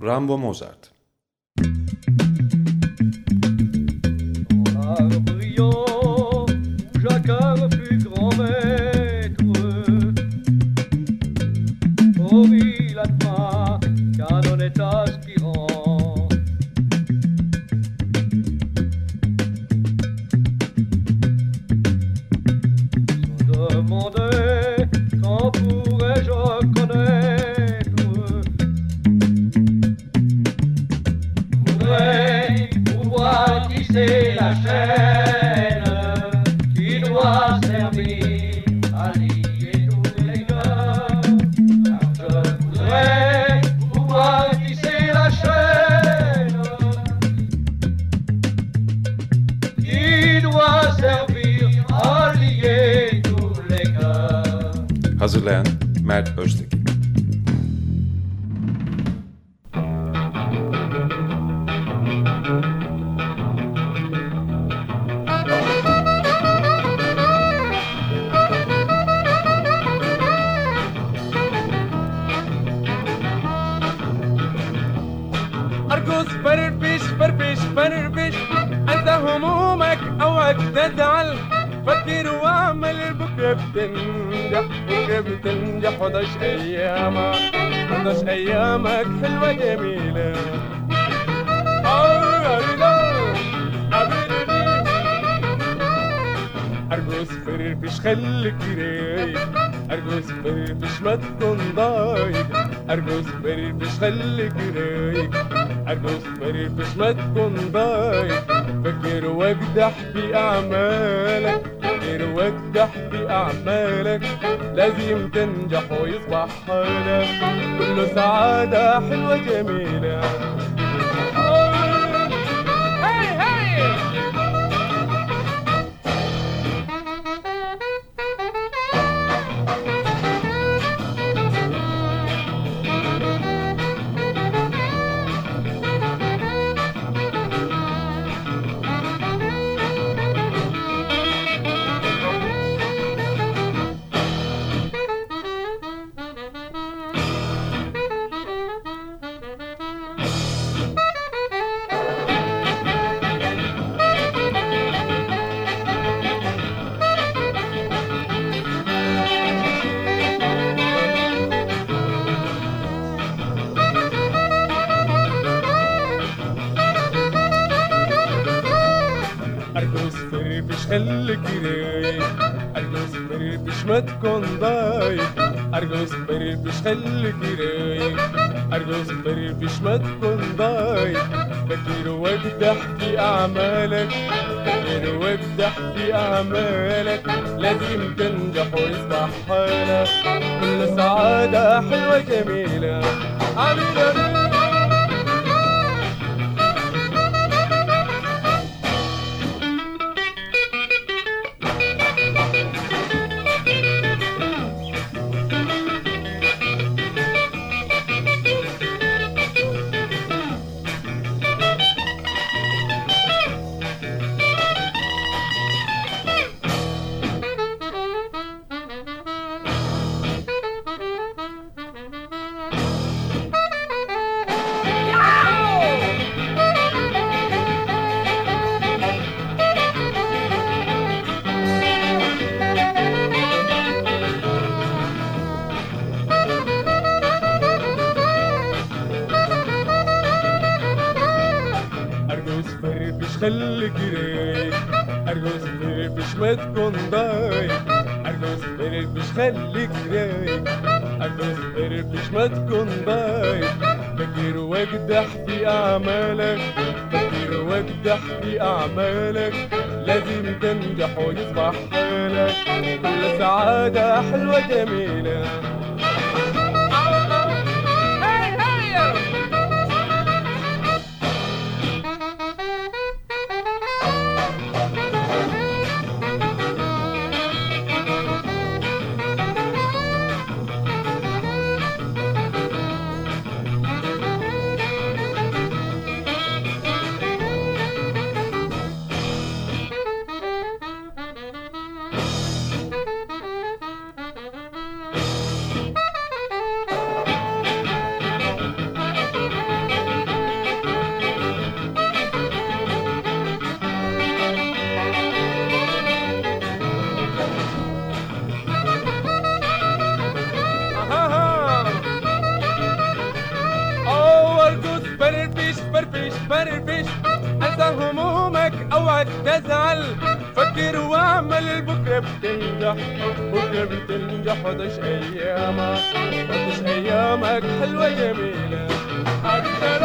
رامبو موزارت خليك رايق أرجوز فرفش ما تكون ضايق أرجوز فرفش خليك رايق أرجوز فرفش ما تكون ضايق فكر واجدح في أعمالك فكر واجدح في أعمالك لازم تنجح ويصبح حالك. كله سعادة حلوة جميلة. خليك رايق أرجوز فرفش ما تكون ضايق فكر واجدح في أعمالك. فكر واجدح في أعمالك. لازم تنجح ويصبح حالك. كل سعادة حلوة جميلة. آمين أعمالك لازم تنجح ويصبح حالك كل سعادة حلوة جميلة. تنجح بكرة بتنجح وتعيش أيامك وتعيش أيامك حلوة جميلة. أكثر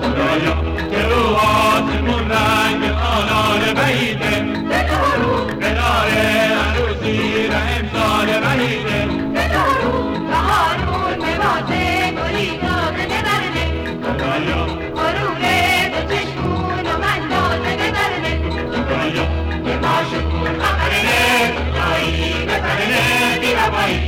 خدایا که رو آسمون رنگ آنان بیده Bye-bye.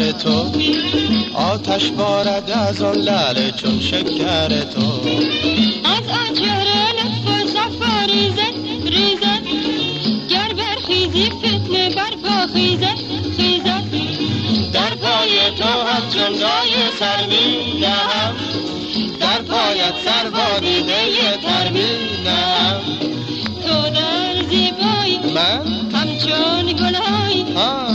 افسونگر تو. آتش بارد از آن لعل چون شکر تو. از آن چهره لطف و صفا ریزد ریزد گر برخیزی فتنه برپا خیزد خیزد در پای تو همچون رای سر می نهم در پایت سر با دیده تر می نهم تو در زیبایی من؟ همچون گلهایی از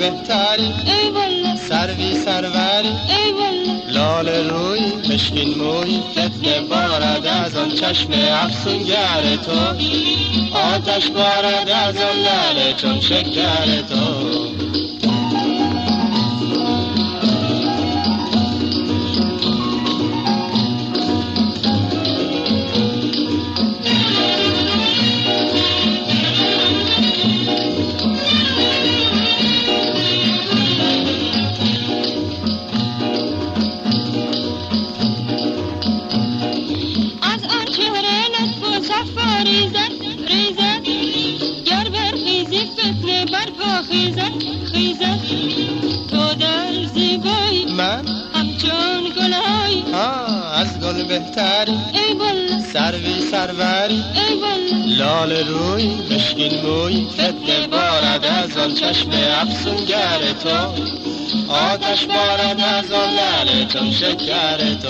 بهتری ای والله. سروی سروری ای والله. لال روی مشکین موی. فتنه بارد از آن چشم افسونگر تو. آتش بارد از آن لعل چون شکر تو. بهتری ای والله سروی سروری ای والله لال روی مشکین موی. فتنه بارد از آن چشم افسونگر تو. آتش بارد از آن لعل چون شکر تو.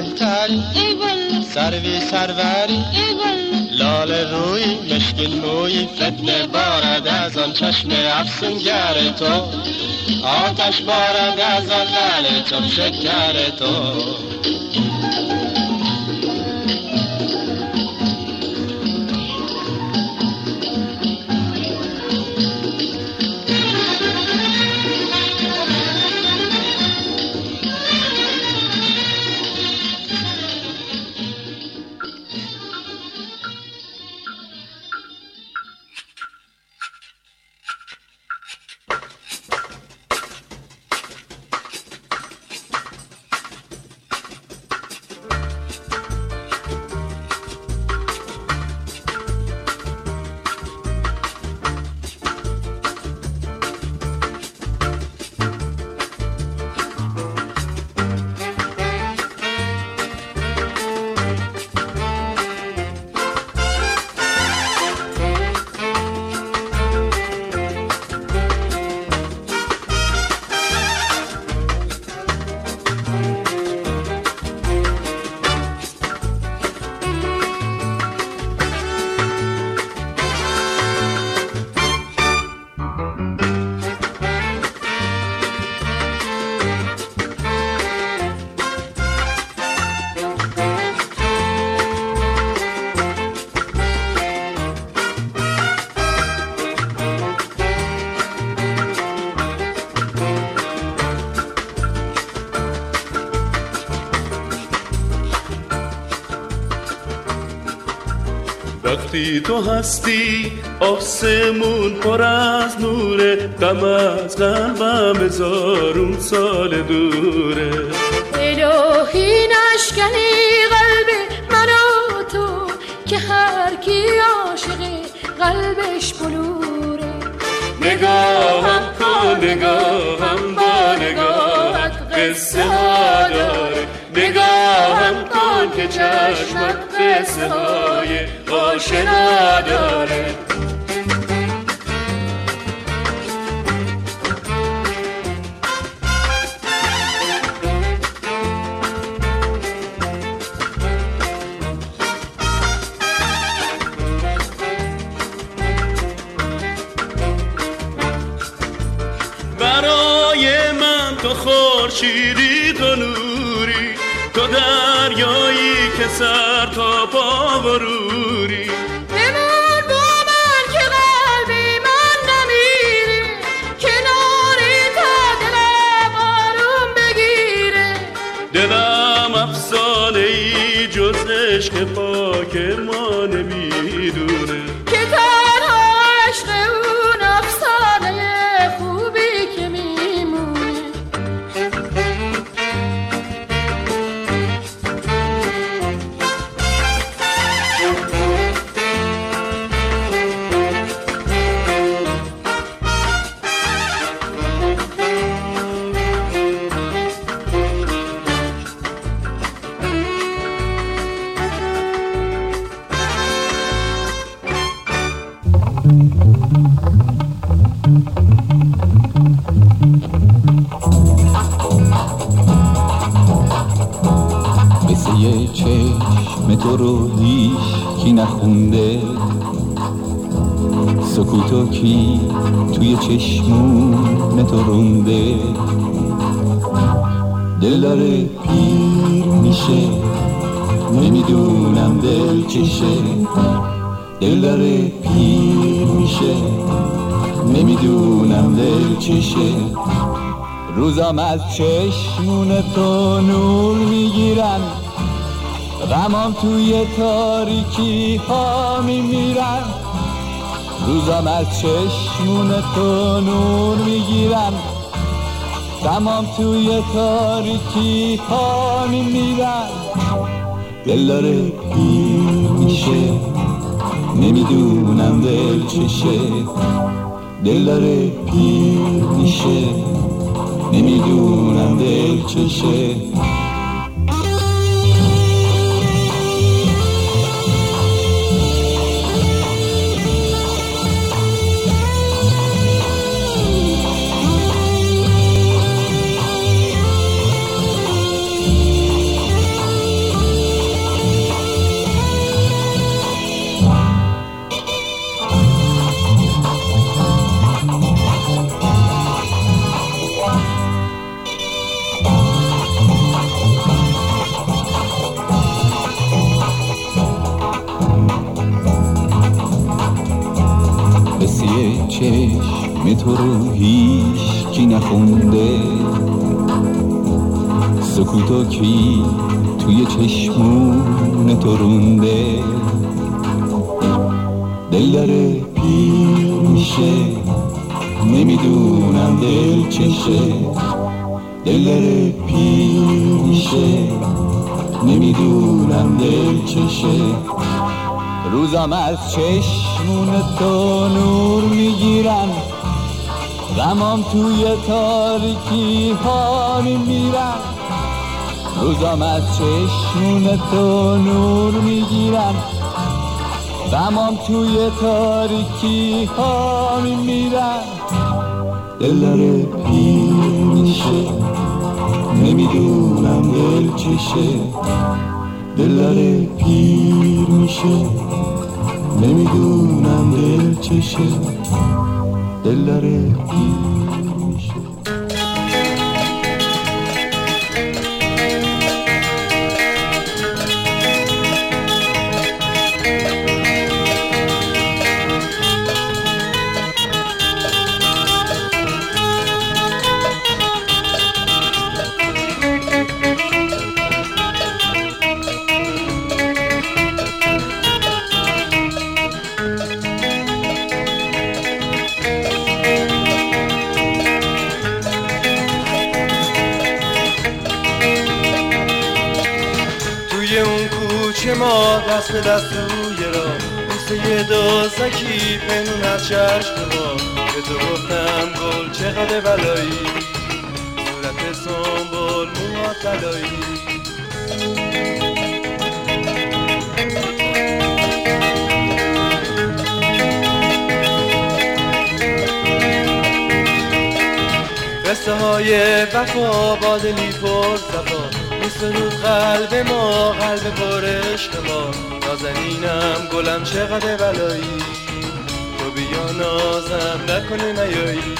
بهتری ای سروی سروری. ای لال روی مشکین موی فتنه بارد از آن چشم افسونگر تو. آتش بارد از آن لعل چون شکر تو. وقتی تو هستی آسمون پر از نوره غم از قلبم هزارون سال دوره. الهی نشکنی قلب من و تو که هر کی عاشقه قلبش بلوره. نگاهم کن نگاهم با نگاهت قصه ها داره. نگاهم کن که چشمت قصه های آشنا داره. برای من تو خورشیدی تو نوری تو دریایی که سر تا پا بروری روزام از چشمون تو نور می‌گیرن غمام توی تاریکی ها میمیرن روزام از چشمون تو نور می‌گیرن غمام توی تاریکی ها میمیرن دل داره میشه نمی‌دونم دل چشه دل داره پیر میشه نمی‌دونم دل چشه چشم تو رو هیچ کی نخونده. سکوتو کی توی چشمون تو رونده دل داره پیر میشه نمی‌دونم دل چشه دل داره پیر میشه نمی‌دونم دل چشه روزم از چشمون تو نور می‌گیرن. غمام توی تاریکی ها میمیرن روزم از چشمون تو نور می‌گیرن. غمام توی تاریکی ها دل داره پیر میشه. نمی‌دونم دل چشه. دل داره پیر میشه. نمی‌دونم دل چشه. دل داره پیر. ما دست روی را بوسه دزدکی پنون از چشم ما. به تو گفتم گل چقدر بلایی صورت سنبول موها طلایی قصه های وفا با دلی پر صفا میسرود قلب ما قلب پر عشق ما. نازنینم گلم چقدر بلایی. تو بیا نازم نکنه نیایی.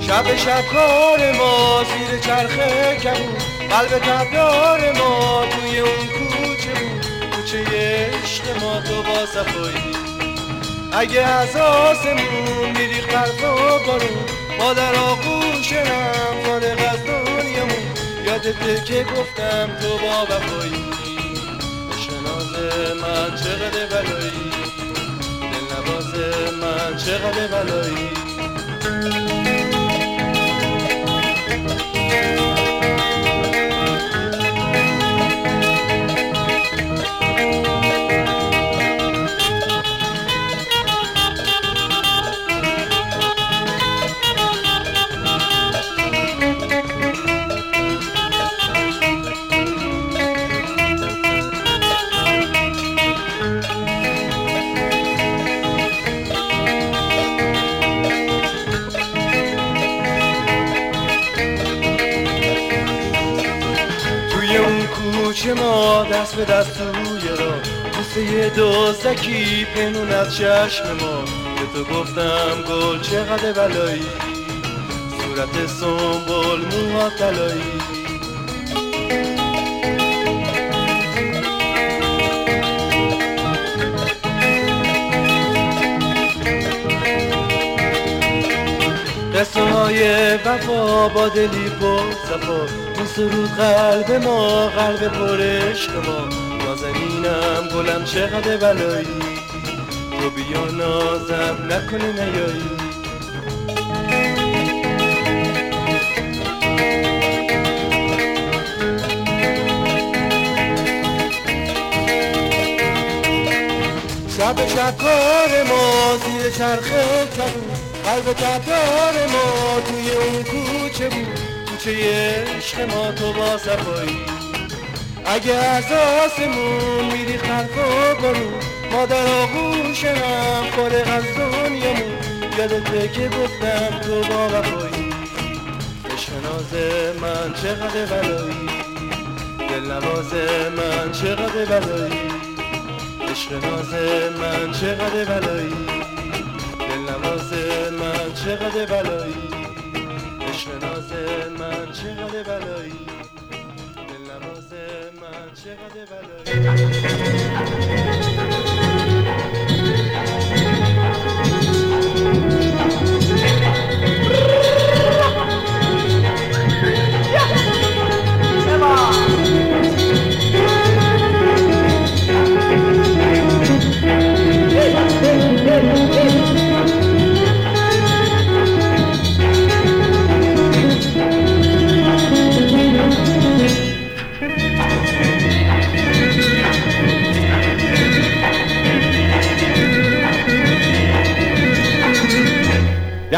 شب شب کار ما زیر چرخه کبود. قلب تبدار ما توی اون با صفایی. اگه از آسمون میری قلب و بارون ما در آغوش هم فارغ از دنیامون. یادته که گفتم تو با وفایی. شناز من چقدر بلایی. دل نواز من چقدر بلایی. ما دست به دست روی را. بوسه دزدکی پنون از چشم ما. به تو گفتم گل چقدر بلایی. صورت سنبول موها طلایی. های وفا با دلی پر صفا. سرود قلب ما قلب پر عشق ما. نازنینم گلم چقدر بلایی. تو بیا نازم نکنه نیایی. شب شب کار ما زیر چرخه کبود. قلب تبدار ما توی اون کوچه بود. کوچه عشق ما تو با صفایی. اگه از آسمون میری خلف و برون ما در آغوش هم فارغ از دنیامون. یادته که گفتم تو با وفایی. عشق ناز من چقدر بلایی. دل نواز من چقدر بلایی. عشق ناز من چقدر بلایی. چقدر بلایی؟ عشق من چقدر بلایی؟ دل نواز من چقدر بلایی؟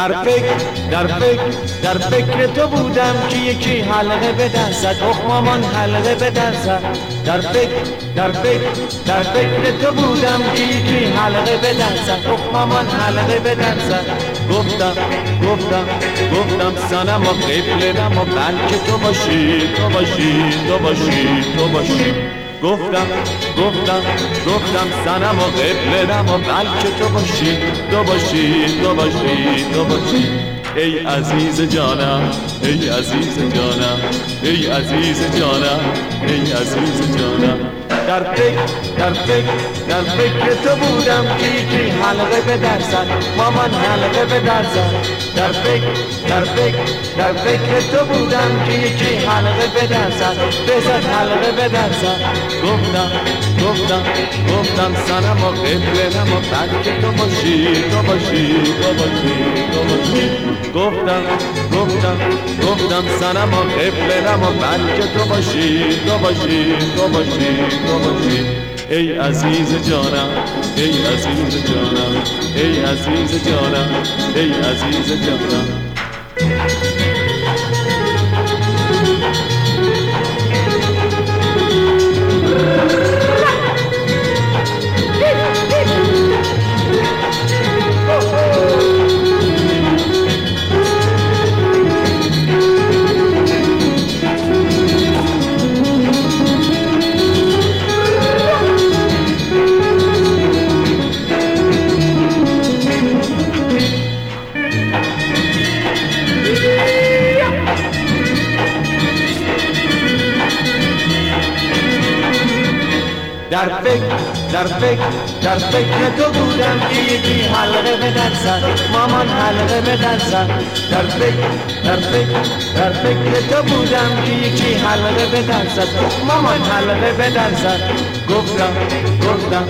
در فکر در فکر در فکر تو بودم که یکی حلقه به دست زد. اخمامان حلقه به زد. در فکر در فکر در فکر تو بودم که یکی حلقه به دست زد. اخمامان حلقه به گفتم گفتم گفتم سنم و قبلم و بلکه تو باشی تو باشی تو باشی تو باشی. گفتم گفتم گفتم سنم و قبلم و بلکه تو باشی تو باشی تو باشی تو باشی. ای عزیز جانم ای عزیز جانم ای عزیز جانم ای عزیز جانم. در فکر در فکر در فکر. تو بودم یکی حلقه به در زد. مامان حلقه به در زد. در فکر در فکر در فکر. تو بودم که یکی حلقه به در زد. بزد حلقه به در زد. گفتم گفتم گفتم سنم و قبلنم و بلکه تو باشی تو باشی تو باشی تو باشی. گفتم گفتم گفتم سنم و قبلنم و بلکه تو باشی تو باشی تو باشی تو باشی. ای عزیز جانم ای عزیز جانم ای عزیز جانم ای عزیز جانم. به در فکر در فکر در فکر تو بودم که یکی حلقه به در زد. مامان حلقه به در زد. گفتم گفتم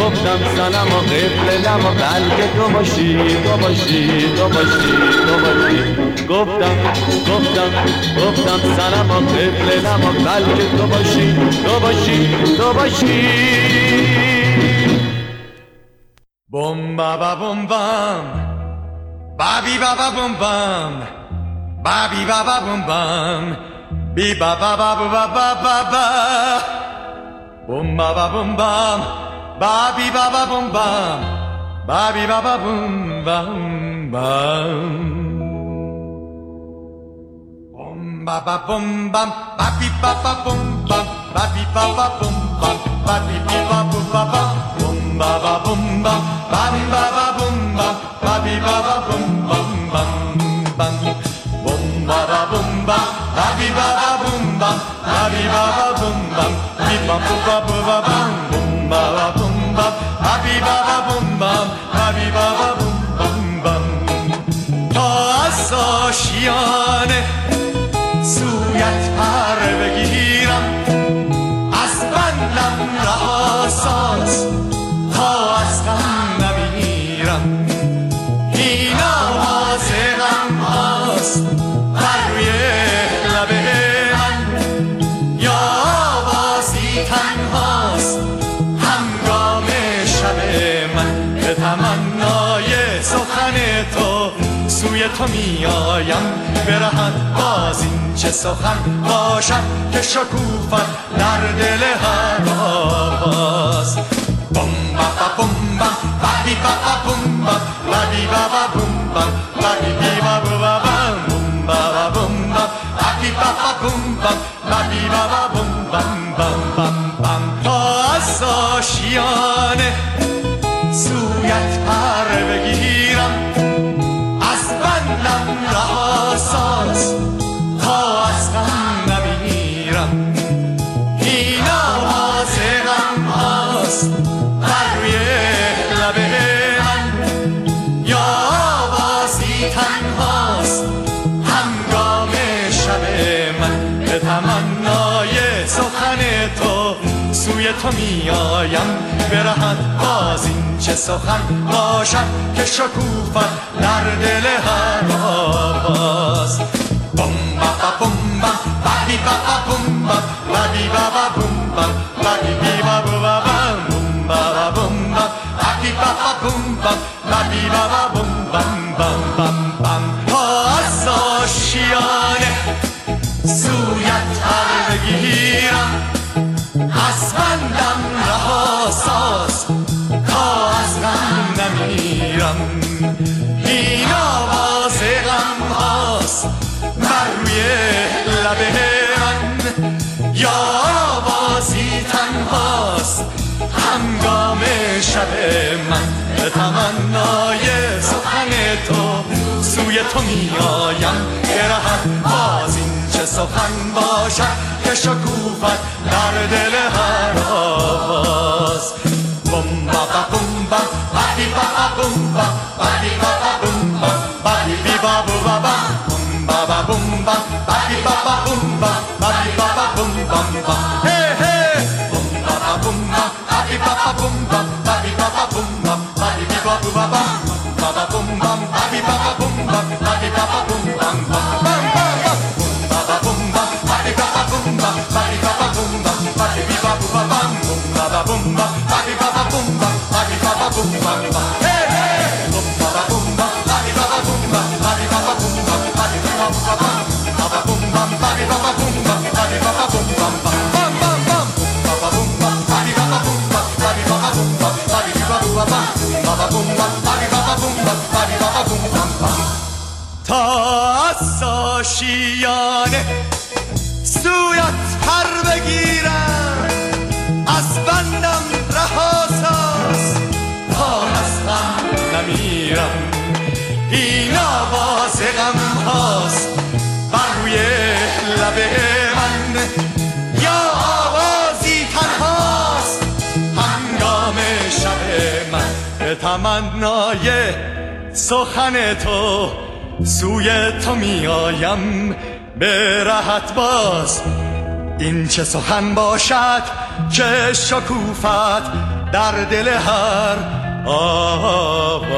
گفتم سنم و قبلنم و بلکه تو باشی تو باشی تو باشی تو باشی. گفتم گفتم گفتم سنم و قبلنم و بلکه تو باشی تو باشی تو باشی. Ba ba bum bum, ba ba ba ba bum bum, ba ba ba ba ba ba ba ba, bum ba ba bum bum, ba ba ba ba bum bum, ba ba ba ba bum bum bum, bum ba ba bum bum, ba ba ba ba bum bum, ba ba ba ba bum bum, ba ba ba ba ba ba, bum ba ba bum bum, bum ba ba bum bum, ba ba ba ba bum bum. Babi baba boom bam, babi baba bum bam, bip bam boop bam boop bam. تو میایم برهد باز این چه سخن باشد که شکوفت در دل هر آواز. بم با با بم بم با بی با با بم بم با بی با با بم بم با بی بی با بو با بم با با بم بم با بی با با بم بم با بی با با بم بم بم بم بم تا از آشیانه سویت پر میآیم برهد باز این چه سخن باشد که شکوفت در دل هر آباز بوم با بوم با بابی با بوم با بابی با بوم من به تمنای سخن تو سوی تو میایم برهد باز این چه سخن باشد که شکوفت در دل هر آواز. بوم با با با بادی با با بوم با با با با بی با بو با با بوم با با بوم با بادی با با بوم با با با بام با. هی هی با با با با با با با با با بادی بی با بو با با با با بوم بام بادی با با بوم با بادی با با بوم بام بام بام بام بوم با با بوم با بادی با با بوم با بادی با با بوم با بادی بی با بو با بام بوم با با بوم با بادی با با بوم با بادی با با بوم بام بام هی تا از آشیانه سویت پر بگیرم. از بندم رهاساز تا از غم نمیرم. این آواز غم هاست. بر روی لب من یا آوازی تنهاست. هنگام شب من به تمنای سخن تو سوی تو می آیم به رهت باز این چه سخن باشد که شکوفت در دل هر آواز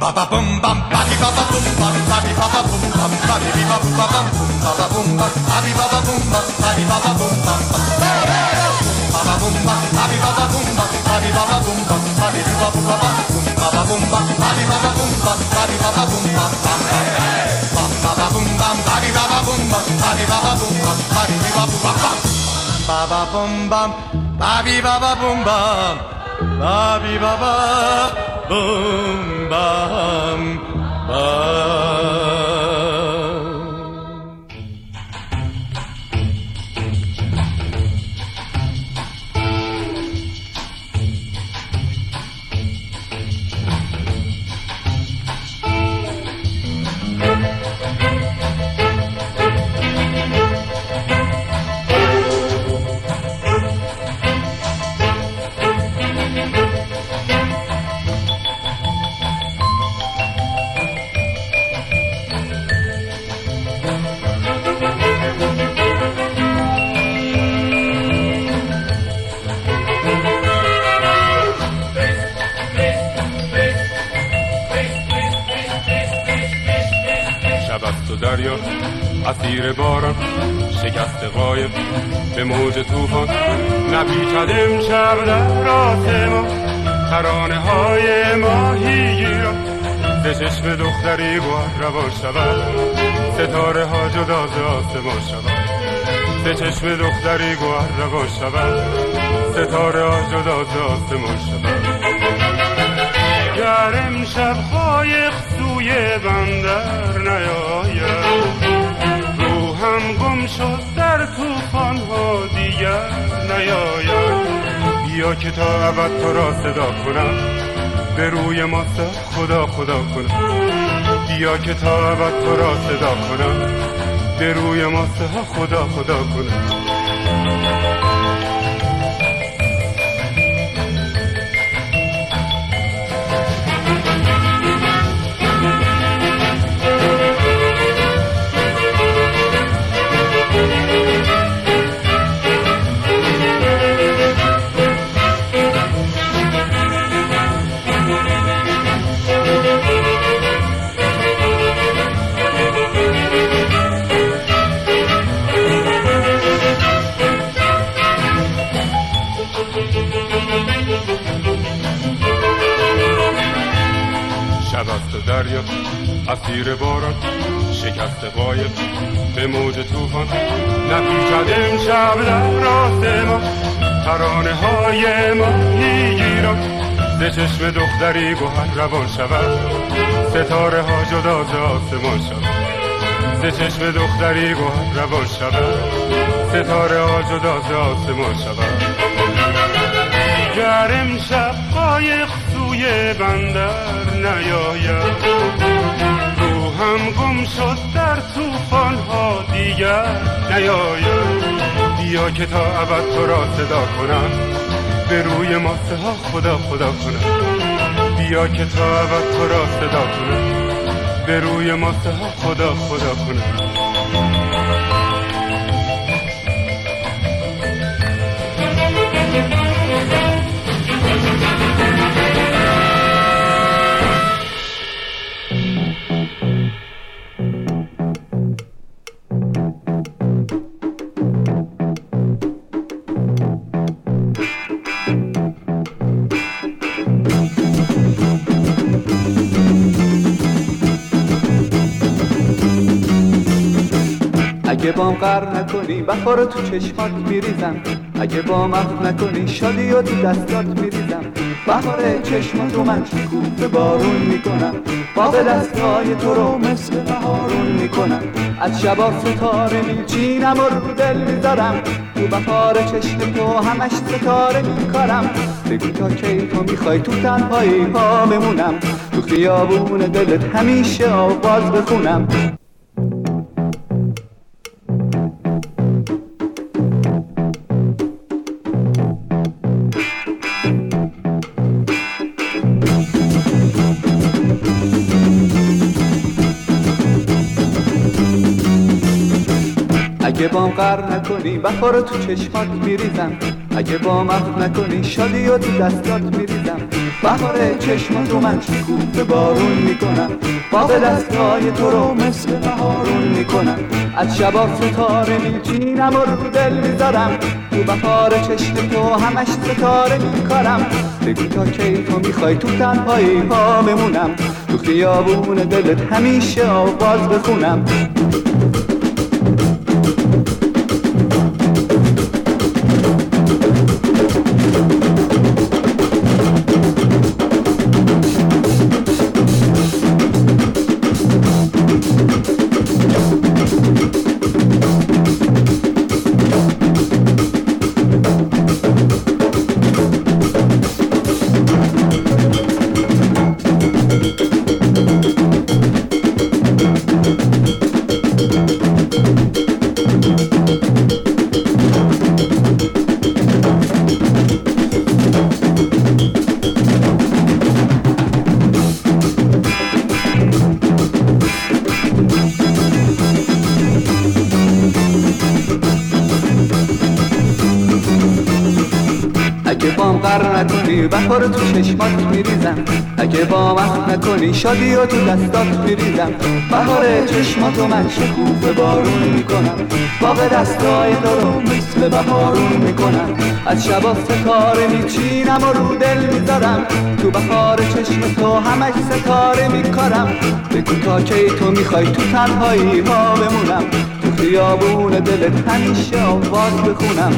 با با بوم بام بادی با با بوم بام بادی با با بوم بام بادی بی با بو با بام بوم با با بوم بام بادی با با بوم بام بادی با با بوم بام بام با با بوم بام بادی با با دختری گوهر روان شود ستاره ها جدا ز آسمان شود ز چشم دختری گوهر روان شود ستاره ها جدا ز آسمان شود گر امشب قایق سوی بندر نیاید روحم گم شد در توفان ها دیگر نیاید. بیا که تا ابد تو را صدا کنم به روی ما خدا خدا کنم. بیا که تا تو را صدا کنم؟ به روی ما خدا خدا کنم. دریا اسیر باران شکست قایب به موج طوفان. نپیچد امشب در آسمان. ترانه های ماهی گیران ز چشم دختری گوهر روان شود. ستاره ها جدا ز آسمان شود. ز چشم دختری گوهر روان شود. ستاره ها جدا ز آسمان شود. گر امشب قایق بندر نیاید. هم گم شد در توفان ها دیگر نیاید. بیا که تا ابد تو را صدا کنم. به روی ماسه ها خدا خدا کنم. بیا که تا ابد تو را صدا کنم. به روی ماسه ها خدا خدا کنم. بام قر نکنی بخار تو چشمات میریزم. اگه با محو نکنی شادی و تو دستات میریزم. بهار چشماتو من شکوف بارون می‌کنم. با به دستای تو رو مثل بهارون می‌کنم. از شبا ستاره میچینم و رو دل می‌ذارم. تو بهار چشم تو همش ستاره میکارم. بگو تا کی تو می‌خوای تو تنهایی ها بمونم. تو خیابون دلت همیشه آواز بخونم. قر نکنی بخار تو چشمات میریزم. اگه با محو نکنی شادی و تو دستات میریزم. بهار چشماتو من شکوف بارون می‌کنم. با دستای تو رو مثل بهارون می‌کنم. از شبا ستاره میچینم و رو دل می‌ذارم. تو بهار چشم تو همش ستاره میکارم. بگو تا کی تو می‌خوای تو تنهایی ها بمونم. تو خیابون دلت همیشه آواز بخونم. تو چشمات میریزم. اگه با محو نکنی شادی و تو دستات میریزم. بهار چشماتو من شکوفه بارون می‌کنم. با به دستای تو رو مثل بهارون می‌کنم. از شبا ستاره میچینم و رو دل می‌ذارم. تو بهار چشم تو همش ستاره میکارم. بگو تا کی تو می‌خوای تو تنهایی ها بمونم. تو خیابون دلت همیشه آواز بخونم.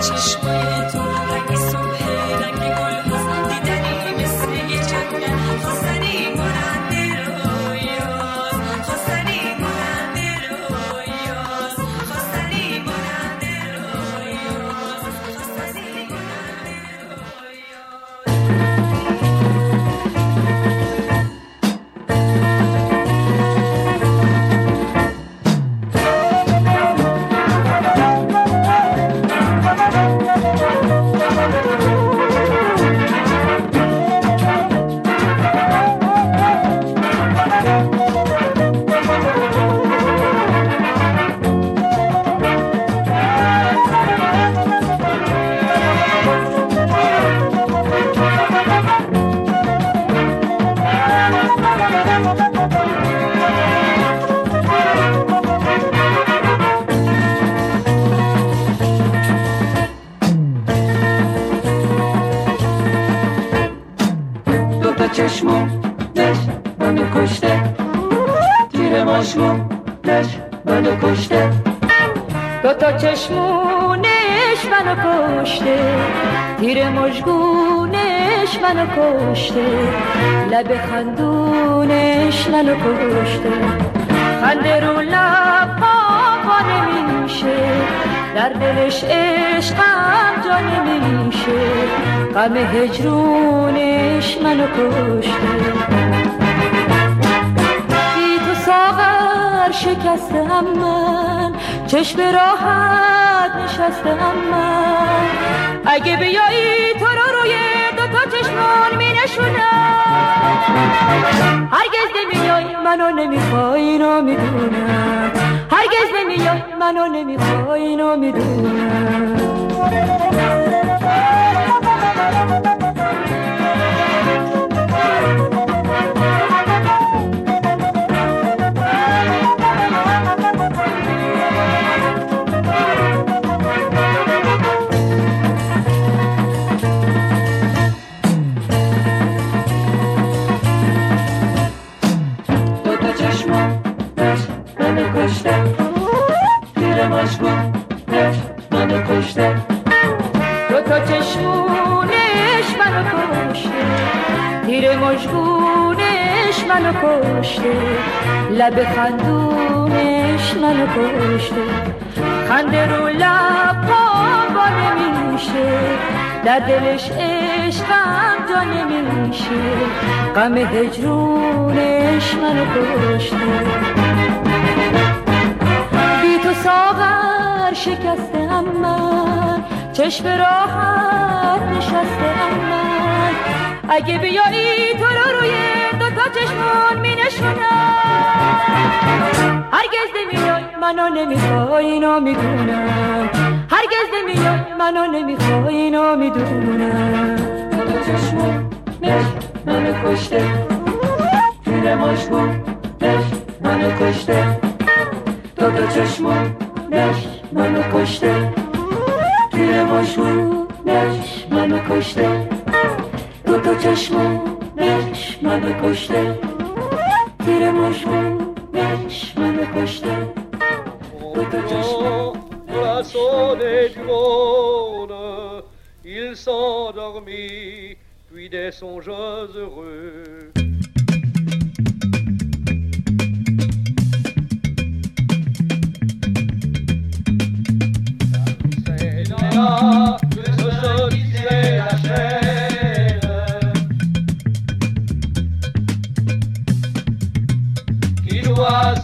其实 کشته لب خندونش منو کشته خنده رو لب پا نمیشه. در دلش عشقم جا نمیشه. غم هجرونش منو کشته. بی تو ساغر شکستم من. چشم راحت نشستم من. اگه بیایی تو رو روی دوتا چشمان می هرگز نمیای منو نمی‌خوای اینو می‌دونم. هرگز نمیای منو نمی‌خوای اینو می‌دونم. چشمونش منو کشته. تیر مشگونش منو کشته. لب خندونش منو کشته. خنده رو لب با نمیشه. در دلش عشقم جا نمیشه. غم هجرونش منو کشته. بی تو ساغر شکستم من چشم راحت نشستم من اگه بیایی تو رو روی دوتا چشمون می نشونم. هرگز نمیای منو نمی‌خوای اینو می‌دونم. هرگز نمیای منو نمی‌خوای اینو می‌دونم. دو تا چشمونش منو کشته. تیر مشکونش منو کشته. دو تا چشمونش منو کشته. تیر مشکونش منو کشته دو تا چشمونش منو کشته تیر مشکونش منو کشته دو تا چشمونش sonné du monde, il s'endormit, puis des songes heureux.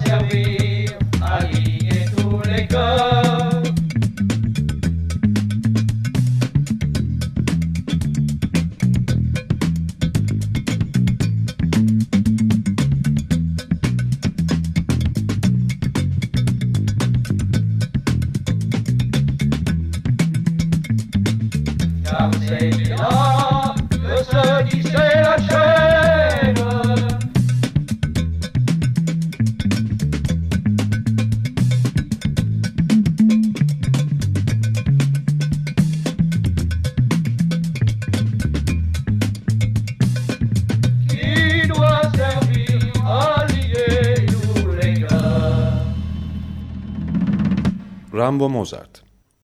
Servir à lier tous les cœurs. ko mūzēt.